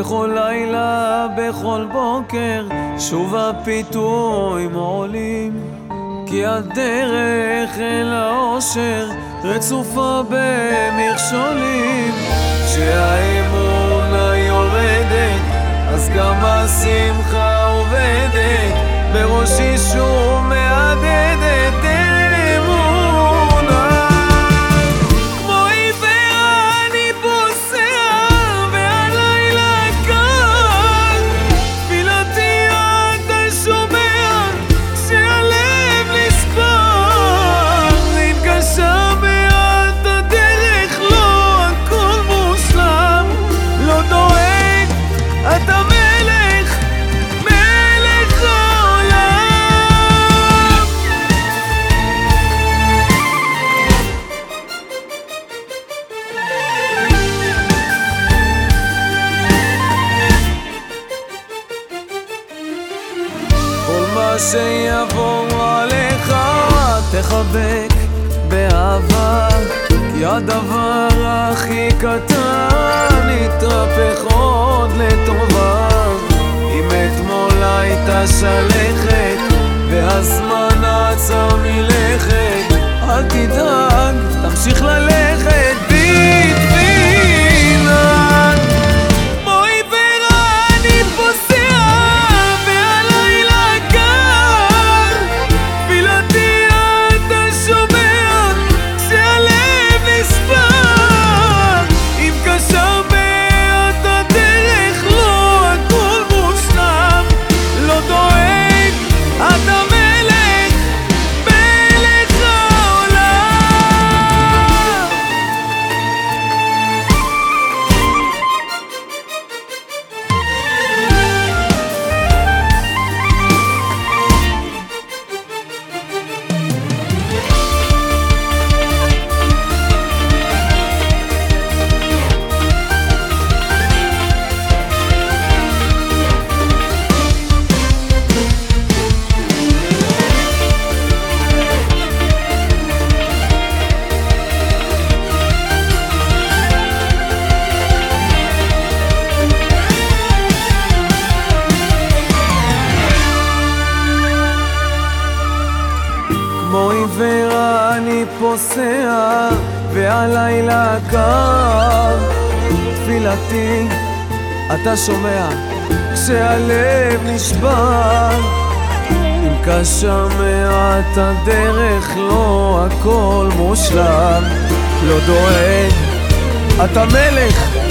בכל לילה, בכל בוקר, שוב הפיתויים עולים. כי הדרך אל האושר רצופה במכשולים. כשהאמונה יורדת, אז גם השמחה כל מה שיבוא עליך תחבק באהבה. כי הדבר הכי קטן יתהפך עוד לטובה. אם אתמול הייתה שלכת והזמן עצר מלכת אל תדאג, תמשיך ללכת כמו עיוור אני פוסע, והלילה קר. תפילתי, אתה שומע, כשהלב נשבר. אם קשה מעט הדרך, לא הכל מושלם. לא דואג, אתה מלך,